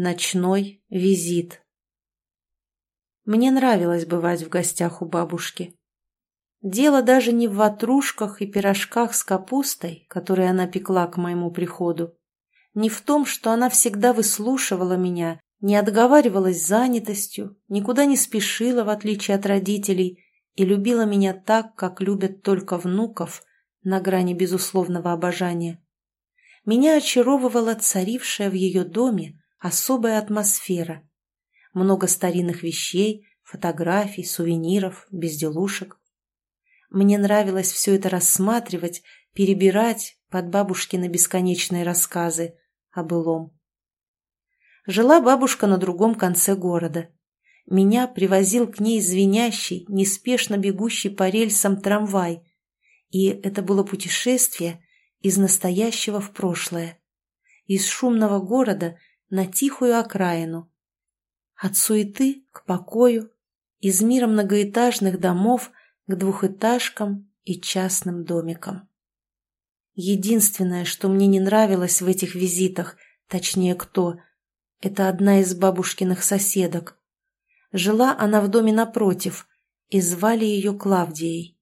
Ночной визит. Мне нравилось бывать в гостях у бабушки. Дело даже не в ватрушках и пирожках с капустой, которые она пекла к моему приходу. Не в том, что она всегда выслушивала меня, не отговаривалась занятостью, никуда не спешила, в отличие от родителей, и любила меня так, как любят только внуков, на грани безусловного обожания. Меня очаровывала царившая в ее доме особая атмосфера. Много старинных вещей, фотографий, сувениров, безделушек. Мне нравилось все это рассматривать, перебирать под бабушкины бесконечные рассказы о былом. Жила бабушка на другом конце города. Меня привозил к ней звенящий, неспешно бегущий по рельсам трамвай. И это было путешествие из настоящего в прошлое. Из шумного города на тихую окраину. От суеты к покою, из мира многоэтажных домов к двухэтажкам и частным домикам. Единственное, что мне не нравилось в этих визитах, точнее кто, это одна из бабушкиных соседок. Жила она в доме напротив, и звали ее Клавдией.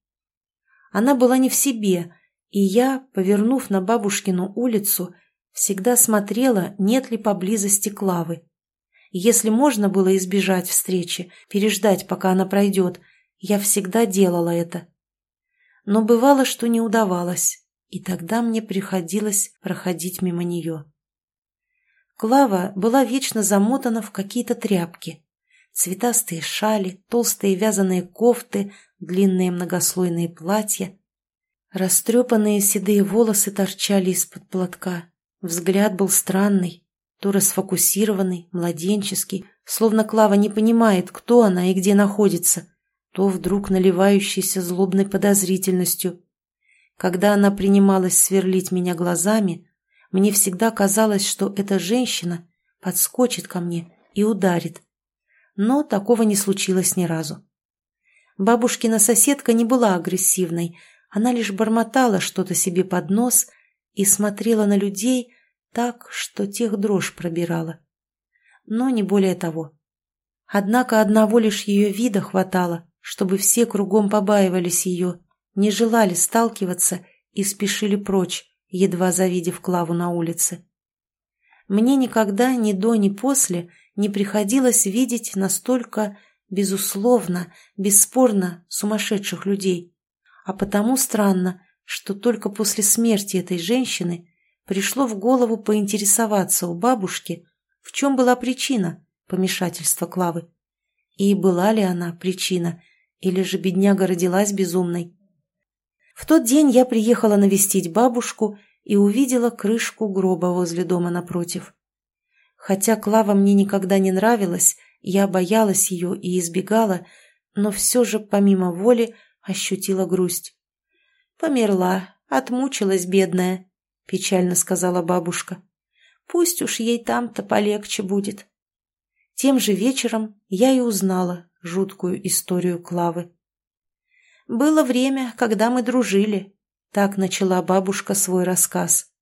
Она была не в себе, и я, повернув на бабушкину улицу, всегда смотрела, нет ли поблизости Клавы. Если можно было избежать встречи, переждать, пока она пройдет – я всегда делала это. Но бывало, что не удавалось, и тогда мне приходилось проходить мимо нее. Клава была вечно замотана в какие-то тряпки. Цветастые шали, толстые вязаные кофты, длинные многослойные платья. Растрепанные седые волосы торчали из-под платка. Взгляд был странный, то расфокусированный, младенческий, словно Клава не понимает, кто она и где находится, то вдруг наливающейся злобной подозрительностью. Когда она принималась сверлить меня глазами, мне всегда казалось, что эта женщина подскочит ко мне и ударит. Но такого не случилось ни разу. Бабушкина соседка не была агрессивной, она лишь бормотала что-то себе под нос и смотрела на людей так, что тех дрожь пробирала. Но не более того. Однако одного лишь ее вида хватало, чтобы все кругом побаивались ее, не желали сталкиваться и спешили прочь, едва завидев Клаву на улице. Мне никогда ни до, ни после не приходилось видеть настолько безусловно, бесспорно сумасшедших людей. А потому странно, что только после смерти этой женщины пришло в голову поинтересоваться у бабушки, в чем была причина помешательства Клавы. И была ли она причина, или же бедняга родилась безумной? В тот день я приехала навестить бабушку и увидела крышку гроба возле дома напротив. Хотя Клава мне никогда не нравилась, я боялась ее и избегала, но все же, помимо воли, ощутила грусть. «Померла, отмучилась бедная», — печально сказала бабушка. «Пусть уж ей там-то полегче будет». Тем же вечером я и узнала, жуткую историю Клавы. «Было время, когда мы дружили», — так начала бабушка свой рассказ.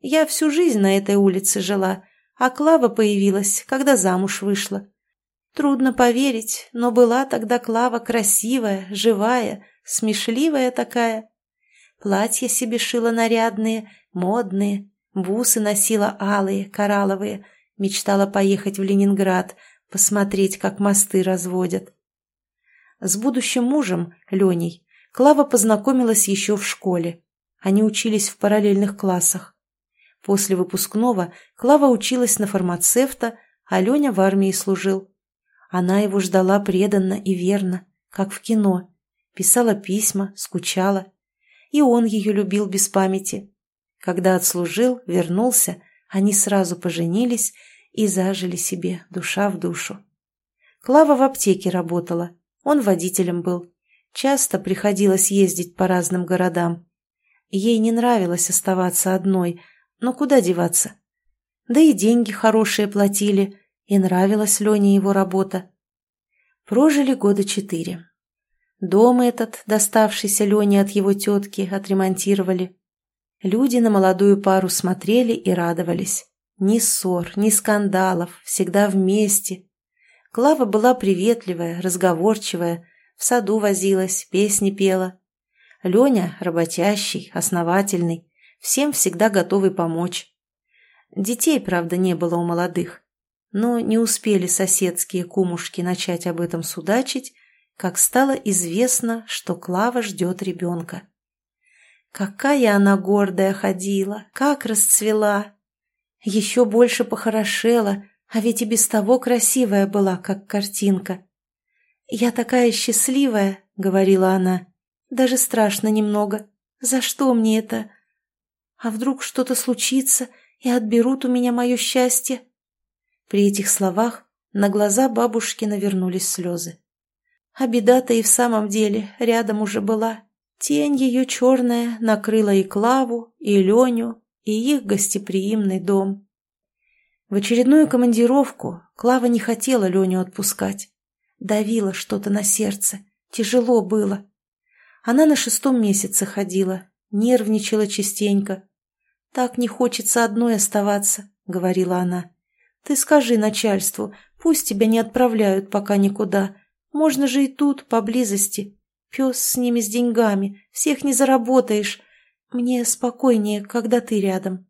«Я всю жизнь на этой улице жила, а Клава появилась, когда замуж вышла. Трудно поверить, но была тогда Клава красивая, живая, смешливая такая. Платья себе шила нарядные, модные, бусы носила алые, коралловые, мечтала поехать в Ленинград, посмотреть, как мосты разводят. С будущим мужем, Леней, Клава познакомилась еще в школе. Они учились в параллельных классах. После выпускного Клава училась на фармацевта, а Леня в армии служил. Она его ждала преданно и верно, как в кино. Писала письма, скучала. И он ее любил без памяти. Когда отслужил, вернулся, они сразу поженились и зажили себе душа в душу. Клава в аптеке работала, он водителем был. Часто приходилось ездить по разным городам. Ей не нравилось оставаться одной, но куда деваться? Да и деньги хорошие платили, и нравилась Лене его работа. Прожили года четыре. Дом этот, доставшийся Лене от его тетки, отремонтировали. Люди на молодую пару смотрели и радовались. Ни ссор, ни скандалов, всегда вместе. Клава была приветливая, разговорчивая, в саду возилась, песни пела. Леня работящий, основательный, всем всегда готовый помочь. Детей, правда, не было у молодых, но не успели соседские кумушки начать об этом судачить, как стало известно, что Клава ждет ребенка. Какая она гордая ходила, как расцвела! Еще больше похорошела, а ведь и без того красивая была, как картинка. «Я такая счастливая», — говорила она, — «даже страшно немного. За что мне это? А вдруг что-то случится, и отберут у меня мое счастье?» При этих словах на глаза бабушки навернулись слезы. А беда-то и в самом деле рядом уже была. Тень ее черная накрыла и Клаву, и Леню, и их гостеприимный дом. В очередную командировку Клава не хотела Леню отпускать. Давило что-то на сердце, тяжело было. Она на шестом месяце ходила, нервничала частенько. «Так не хочется одной оставаться», — говорила она. «Ты скажи начальству, пусть тебя не отправляют пока никуда, можно же и тут, поблизости. Пес с ними с деньгами, всех не заработаешь. Мне спокойнее, когда ты рядом.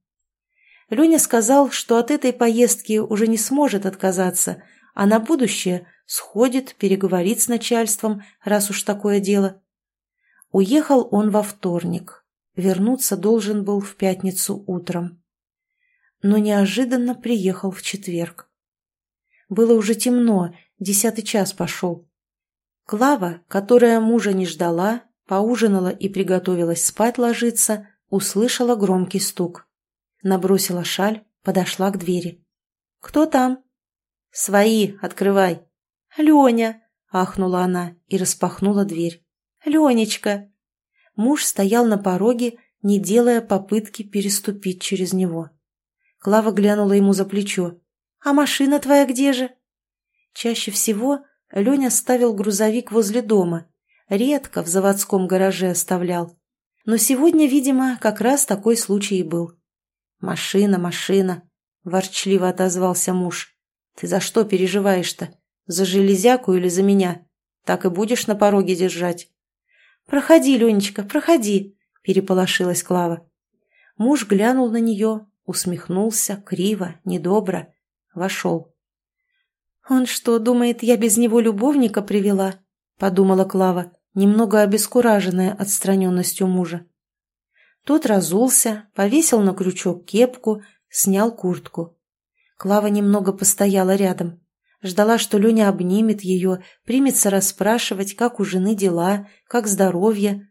Леня сказал, что от этой поездки уже не сможет отказаться, а на будущее сходит, переговорит с начальством, раз уж такое дело. Уехал он во вторник. Вернуться должен был в пятницу утром. Но неожиданно приехал в четверг. Было уже темно, десятый час пошел. Клава, которая мужа не ждала, поужинала и приготовилась спать ложиться, услышала громкий стук. Набросила шаль, подошла к двери. «Кто там?» «Свои, открывай!» «Леня!» — ахнула она и распахнула дверь. «Ленечка!» Муж стоял на пороге, не делая попытки переступить через него. Клава глянула ему за плечо. «А машина твоя где же?» Чаще всего Леня ставил грузовик возле дома. Редко в заводском гараже оставлял. Но сегодня, видимо, как раз такой случай и был. «Машина, машина!» – ворчливо отозвался муж. «Ты за что переживаешь-то? За железяку или за меня? Так и будешь на пороге держать?» «Проходи, Ленечка, проходи!» – переполошилась Клава. Муж глянул на нее, усмехнулся, криво, недобро. Вошел. «Он что, думает, я без него любовника привела?» — подумала Клава, немного обескураженная отстраненностью мужа. Тот разулся, повесил на крючок кепку, снял куртку. Клава немного постояла рядом. Ждала, что Леня обнимет ее, примется расспрашивать, как у жены дела, как здоровье.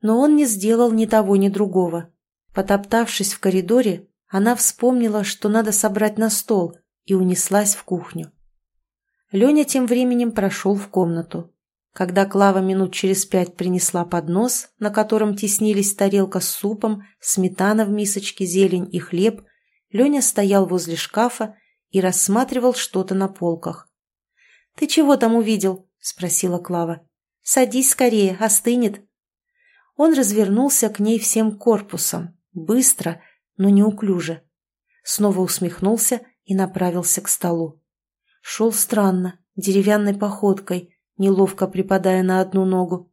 Но он не сделал ни того, ни другого. Потоптавшись в коридоре, она вспомнила, что надо собрать на стол, и унеслась в кухню. Леня тем временем прошел в комнату. Когда Клава минут через пять принесла поднос, на котором теснились тарелка с супом, сметана в мисочке, зелень и хлеб, Леня стоял возле шкафа и рассматривал что-то на полках. «Ты чего там увидел?» – спросила Клава. «Садись скорее, остынет». Он развернулся к ней всем корпусом, быстро, но неуклюже. Снова усмехнулся и направился к столу. Шел странно, деревянной походкой, неловко припадая на одну ногу.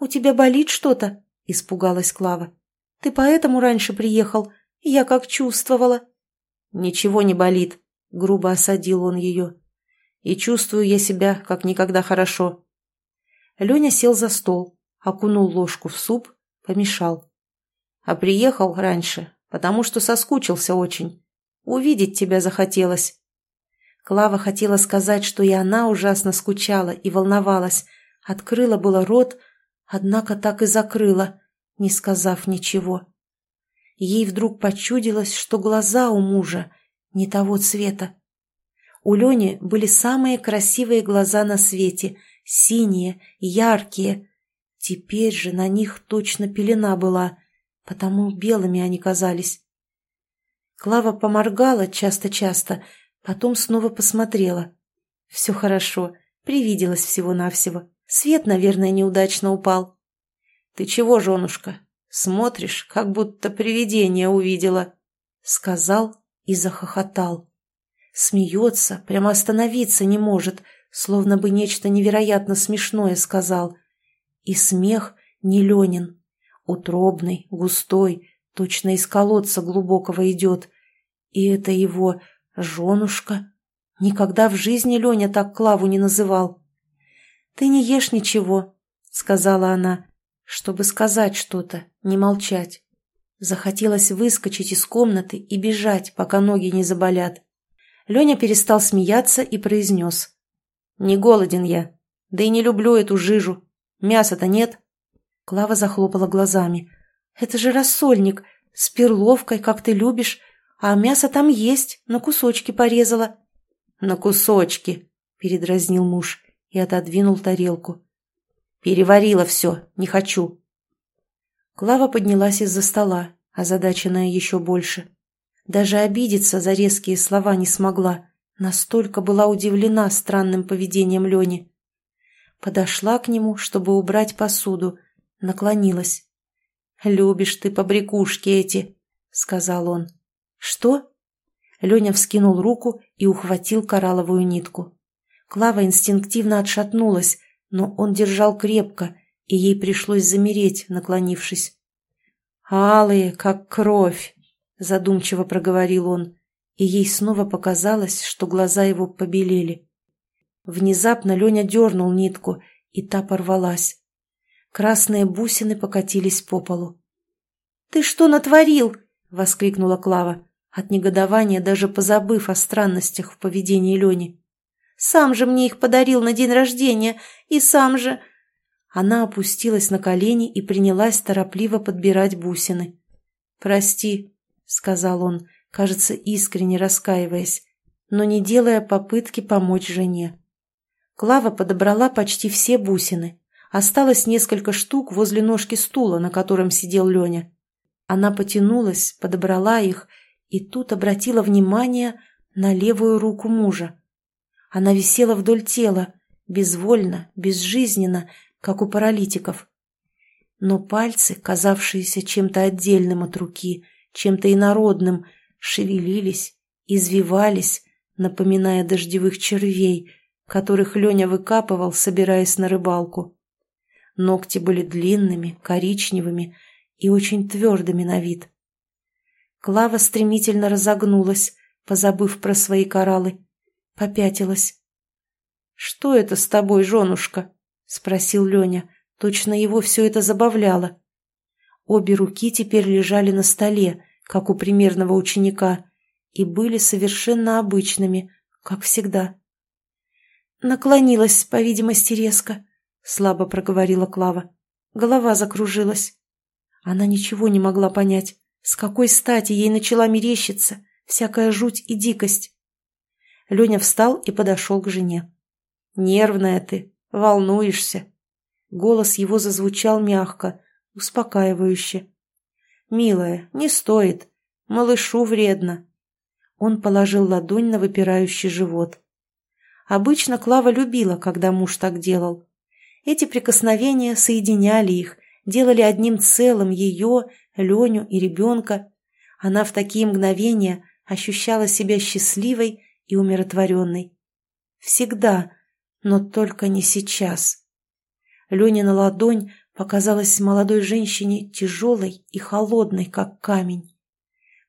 «У тебя болит что-то?» – испугалась Клава. «Ты поэтому раньше приехал? Я как чувствовала». «Ничего не болит», – грубо осадил он ее. «И чувствую я себя как никогда хорошо». Леня сел за стол, окунул ложку в суп, помешал. «А приехал раньше, потому что соскучился очень. Увидеть тебя захотелось». Клава хотела сказать, что и она ужасно скучала и волновалась. Открыла было рот, однако так и закрыла, не сказав ничего. Ей вдруг почудилось, что глаза у мужа не того цвета. У Лени были самые красивые глаза на свете, синие, яркие. Теперь же на них точно пелена была, потому белыми они казались. Клава поморгала часто-часто, Потом снова посмотрела. Все хорошо, привиделось всего-навсего. Свет, наверное, неудачно упал. «Ты чего, женушка? Смотришь, как будто привидение увидела», — сказал и захохотал. Смеется, прямо остановиться не может, словно бы нечто невероятно смешное сказал. И смех не Ленин. Утробный, густой, точно из колодца глубокого идет. И это его женушка. Никогда в жизни Леня так Клаву не называл. «Ты не ешь ничего», — сказала она, чтобы сказать что-то, не молчать. Захотелось выскочить из комнаты и бежать, пока ноги не заболят. Леня перестал смеяться и произнес. «Не голоден я, да и не люблю эту жижу. Мяса-то нет». Клава захлопала глазами. «Это же рассольник, с перловкой, как ты любишь, а мясо там есть, на кусочки порезала». «На кусочки», — передразнил муж и отодвинул тарелку. «Переварила все, не хочу». Клава поднялась из-за стола, озадаченная еще больше. Даже обидеться за резкие слова не смогла, настолько была удивлена странным поведением Лени. Подошла к нему, чтобы убрать посуду, наклонилась. «Любишь ты побрякушки эти», — сказал он. «Что?» Леня вскинул руку и ухватил коралловую нитку. Клава инстинктивно отшатнулась, но он держал крепко, и ей пришлось замереть, наклонившись. «Алые, как кровь!» — задумчиво проговорил он, и ей снова показалось, что глаза его побелели. Внезапно Леня дернул нитку, и та порвалась. Красные бусины покатились по полу. «Ты что натворил?» — воскликнула Клава, от негодования даже позабыв о странностях в поведении Лени. «Сам же мне их подарил на день рождения, и сам же...» Она опустилась на колени и принялась торопливо подбирать бусины. «Прости», — сказал он, кажется, искренне раскаиваясь, но не делая попытки помочь жене. Клава подобрала почти все бусины. Осталось несколько штук возле ножки стула, на котором сидел Леня. Она потянулась, подобрала их и тут обратила внимание на левую руку мужа. Она висела вдоль тела, безвольно, безжизненно, как у паралитиков. Но пальцы, казавшиеся чем-то отдельным от руки, чем-то инородным, шевелились, извивались, напоминая дождевых червей, которых Леня выкапывал, собираясь на рыбалку. Ногти были длинными, коричневыми и очень твердыми на вид. Клава стремительно разогнулась, позабыв про свои кораллы, попятилась. «Что это с тобой, женушка?» — спросил Леня. Точно его все это забавляло. Обе руки теперь лежали на столе, как у примерного ученика, и были совершенно обычными, как всегда. «Наклонилась, по видимости, резко», — слабо проговорила Клава. Голова закружилась. Она ничего не могла понять, с какой стати ей начала мерещиться всякая жуть и дикость. Леня встал и подошел к жене. «Нервная ты», Волнуешься?» Голос его зазвучал мягко, успокаивающе. «Милая, не стоит. Малышу вредно». Он положил ладонь на выпирающий живот. Обычно Клава любила, когда муж так делал. Эти прикосновения соединяли их, делали одним целым ее, Леню и ребенка. Она в такие мгновения ощущала себя счастливой и умиротворенной. Всегда, но только не сейчас. Ленина ладонь показалась молодой женщине тяжелой и холодной, как камень.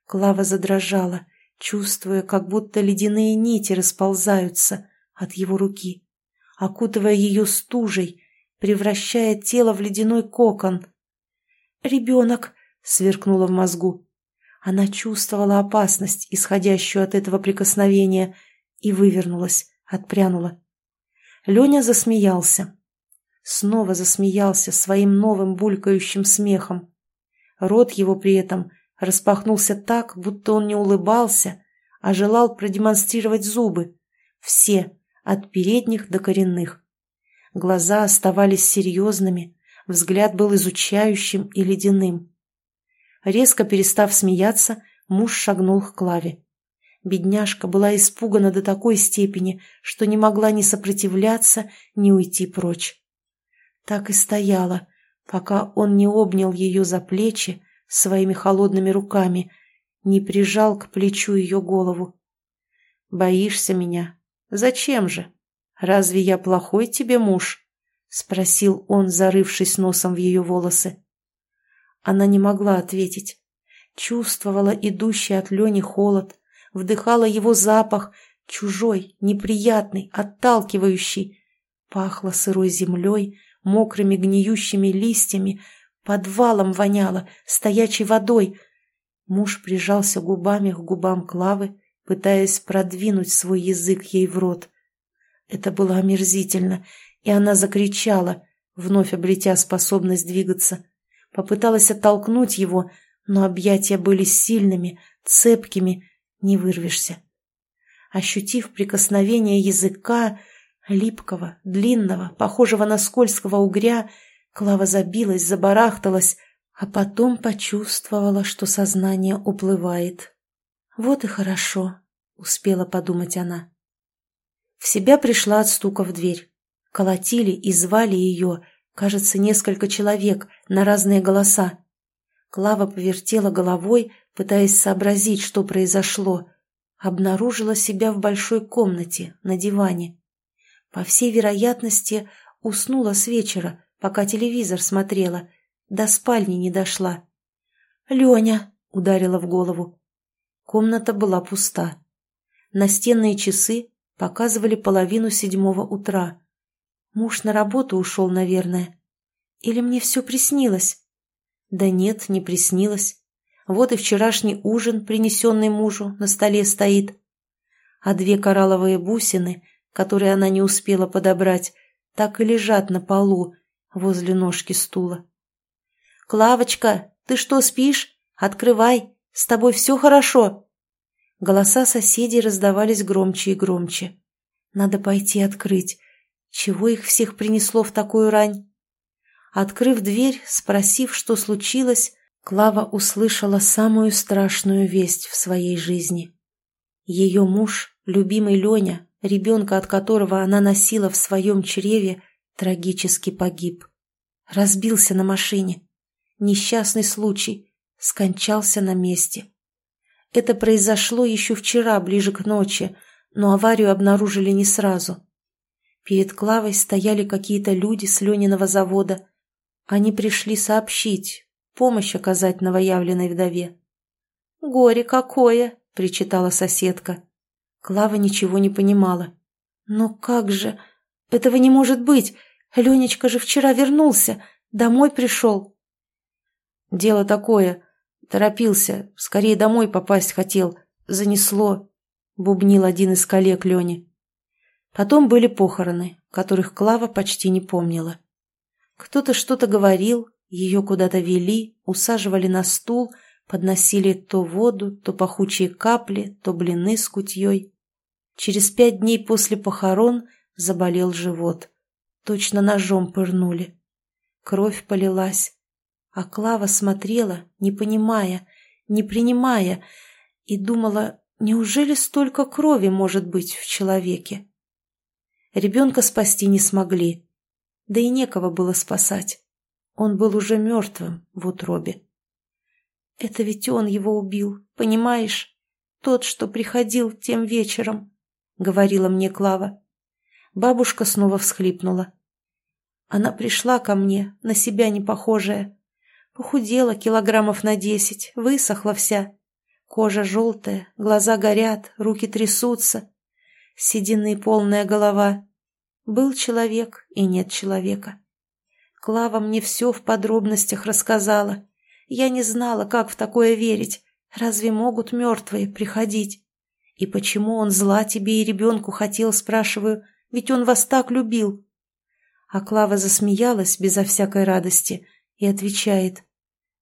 Клава задрожала, чувствуя, как будто ледяные нити расползаются от его руки, окутывая ее стужей, превращая тело в ледяной кокон. «Ребенок!» — сверкнуло в мозгу. Она чувствовала опасность, исходящую от этого прикосновения, и вывернулась, отпрянула. Леня засмеялся. Снова засмеялся своим новым булькающим смехом. Рот его при этом распахнулся так, будто он не улыбался, а желал продемонстрировать зубы. Все, от передних до коренных. Глаза оставались серьезными, взгляд был изучающим и ледяным. Резко перестав смеяться, муж шагнул к Клаве. Бедняжка была испугана до такой степени, что не могла ни сопротивляться, ни уйти прочь. Так и стояла, пока он не обнял ее за плечи своими холодными руками, не прижал к плечу ее голову. «Боишься меня? Зачем же? Разве я плохой тебе муж?» — спросил он, зарывшись носом в ее волосы. Она не могла ответить. Чувствовала идущий от Лени холод, вдыхала его запах, чужой, неприятный, отталкивающий. Пахло сырой землей, мокрыми гниющими листьями, подвалом воняло, стоячей водой. Муж прижался губами к губам Клавы, пытаясь продвинуть свой язык ей в рот. Это было омерзительно, и она закричала, вновь обретя способность двигаться. Попыталась оттолкнуть его, но объятия были сильными, цепкими, не вырвешься. Ощутив прикосновение языка, липкого, длинного, похожего на скользкого угря, Клава забилась, забарахталась, а потом почувствовала, что сознание уплывает. «Вот и хорошо», — успела подумать она. В себя пришла от стука в дверь. Колотили и звали ее, кажется, несколько человек на разные голоса. Клава повертела головой, пытаясь сообразить, что произошло. Обнаружила себя в большой комнате, на диване. По всей вероятности, уснула с вечера, пока телевизор смотрела, до спальни не дошла. «Леня!» — ударила в голову. Комната была пуста. Настенные часы показывали половину седьмого утра. Муж на работу ушел, наверное. Или мне все приснилось? Да нет, не приснилось. Вот и вчерашний ужин, принесенный мужу, на столе стоит. А две коралловые бусины, которые она не успела подобрать, так и лежат на полу возле ножки стула. «Клавочка, ты что, спишь? Открывай, с тобой все хорошо!» Голоса соседей раздавались громче и громче. «Надо пойти открыть. Чего их всех принесло в такую рань?» Открыв дверь, спросив, что случилось, Клава услышала самую страшную весть в своей жизни. Ее муж, любимый Леня, ребенка от которого она носила в своем чреве, трагически погиб. Разбился на машине. Несчастный случай. Скончался на месте. Это произошло еще вчера, ближе к ночи, но аварию обнаружили не сразу. Перед Клавой стояли какие-то люди с Лениного завода, они пришли сообщить, помощь оказать новоявленной вдове. «Горе какое!» — причитала соседка. Клава ничего не понимала. «Но как же? Этого не может быть! Ленечка же вчера вернулся, домой пришел!» «Дело такое. Торопился, скорее домой попасть хотел. Занесло», — бубнил один из коллег Лени. Потом были похороны, которых Клава почти не помнила. Кто-то что-то говорил, ее куда-то вели, усаживали на стул, подносили то воду, то пахучие капли, то блины с кутьей. Через пять дней после похорон заболел живот. Точно ножом пырнули. Кровь полилась. А Клава смотрела, не понимая, не принимая, и думала, неужели столько крови может быть в человеке? Ребенка спасти не смогли, да и некого было спасать. Он был уже мертвым в утробе. Это ведь он его убил, понимаешь? Тот, что приходил тем вечером, — говорила мне Клава. Бабушка снова всхлипнула. Она пришла ко мне, на себя не похожая. Похудела килограммов на десять, высохла вся. Кожа желтая, глаза горят, руки трясутся. Седины полная голова. Был человек и нет человека. Клава мне все в подробностях рассказала. Я не знала, как в такое верить. Разве могут мертвые приходить? И почему он зла тебе и ребенку хотел, спрашиваю, ведь он вас так любил. А Клава засмеялась безо всякой радости и отвечает.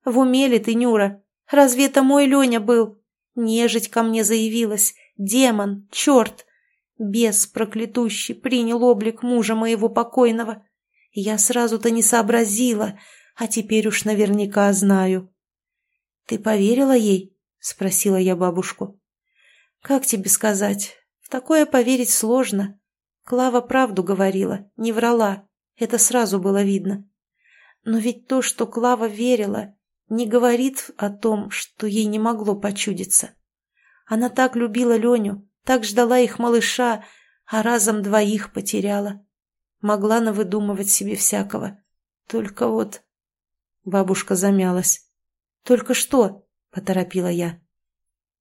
В уме ли ты, Нюра? Разве это мой Леня был? Нежить ко мне заявилась. Демон, черт! Бес проклятущий принял облик мужа моего покойного. Я сразу-то не сообразила, а теперь уж наверняка знаю. — Ты поверила ей? — спросила я бабушку. — Как тебе сказать? В такое поверить сложно. Клава правду говорила, не врала. Это сразу было видно. Но ведь то, что Клава верила, не говорит о том, что ей не могло почудиться. Она так любила Леню, так ждала их малыша, а разом двоих потеряла. Могла навыдумывать себе всякого. Только вот... Бабушка замялась. «Только что?» — поторопила я.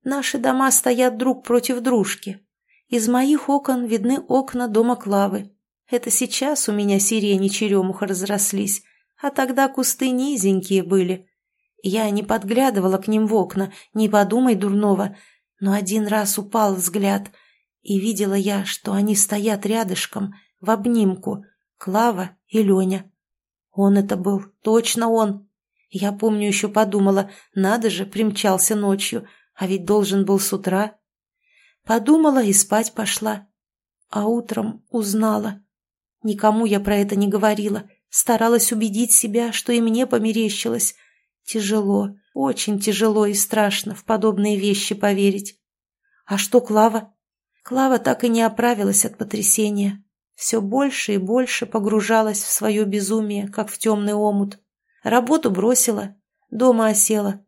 «Наши дома стоят друг против дружки. Из моих окон видны окна дома Клавы. Это сейчас у меня сирени черемуха разрослись, а тогда кусты низенькие были. Я не подглядывала к ним в окна, не подумай дурного, но один раз упал взгляд, и видела я, что они стоят рядышком, в обнимку, Клава и Леня. Он это был, точно он. Я помню, еще подумала, надо же, примчался ночью, а ведь должен был с утра. Подумала и спать пошла. А утром узнала. Никому я про это не говорила, старалась убедить себя, что и мне померещилось. Тяжело, очень тяжело и страшно в подобные вещи поверить. А что Клава? Клава так и не оправилась от потрясения. Все больше и больше погружалась в свое безумие, как в темный омут. Работу бросила, дома осела.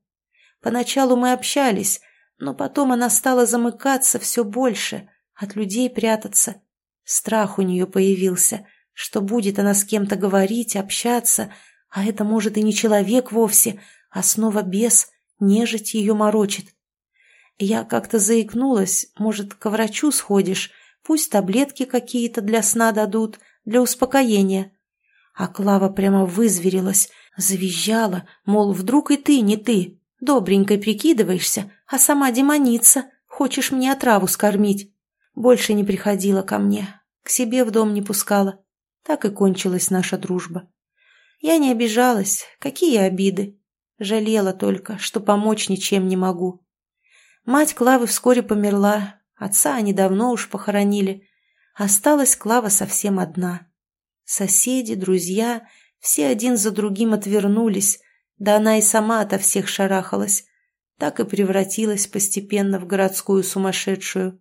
Поначалу мы общались, но потом она стала замыкаться все больше, от людей прятаться. Страх у нее появился, что будет она с кем-то говорить, общаться, а это может и не человек вовсе, а снова бес, нежить ее морочит. Я как-то заикнулась, может, к врачу сходишь, пусть таблетки какие-то для сна дадут, для успокоения. А Клава прямо вызверилась, завизжала, мол, вдруг и ты не ты, добренькой прикидываешься, а сама демоница, хочешь мне отраву скормить. Больше не приходила ко мне, к себе в дом не пускала. Так и кончилась наша дружба. Я не обижалась, какие обиды. Жалела только, что помочь ничем не могу. Мать Клавы вскоре померла, отца они давно уж похоронили. Осталась Клава совсем одна. Соседи, друзья, все один за другим отвернулись, да она и сама ото всех шарахалась. Так и превратилась постепенно в городскую сумасшедшую.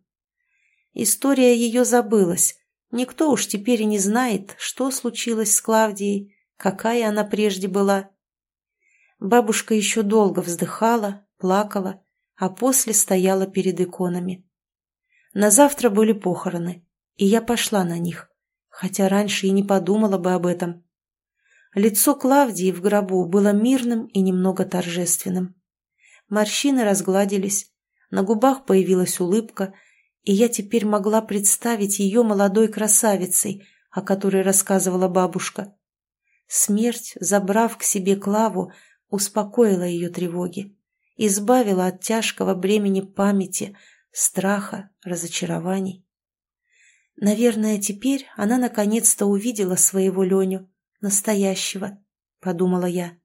История ее забылась. Никто уж теперь и не знает, что случилось с Клавдией, какая она прежде была. Бабушка еще долго вздыхала, плакала, а после стояла перед иконами. На завтра были похороны, и я пошла на них, хотя раньше и не подумала бы об этом. Лицо Клавдии в гробу было мирным и немного торжественным. Морщины разгладились, на губах появилась улыбка, и я теперь могла представить ее молодой красавицей, о которой рассказывала бабушка. Смерть, забрав к себе Клаву, успокоила ее тревоги, избавила от тяжкого бремени памяти, страха, разочарований. Наверное, теперь она наконец-то увидела своего Леню, настоящего, подумала я.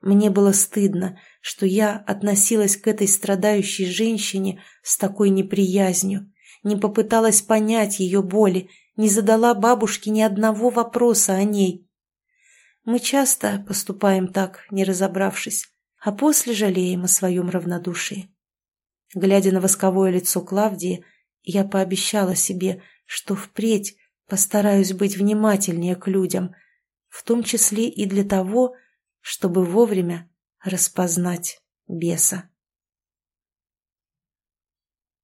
Мне было стыдно, что я относилась к этой страдающей женщине с такой неприязнью, не попыталась понять ее боли, не задала бабушке ни одного вопроса о ней. Мы часто поступаем так, не разобравшись, а после жалеем о своем равнодушии. Глядя на восковое лицо Клавдии, я пообещала себе, что впредь постараюсь быть внимательнее к людям, в том числе и для того, чтобы вовремя распознать беса.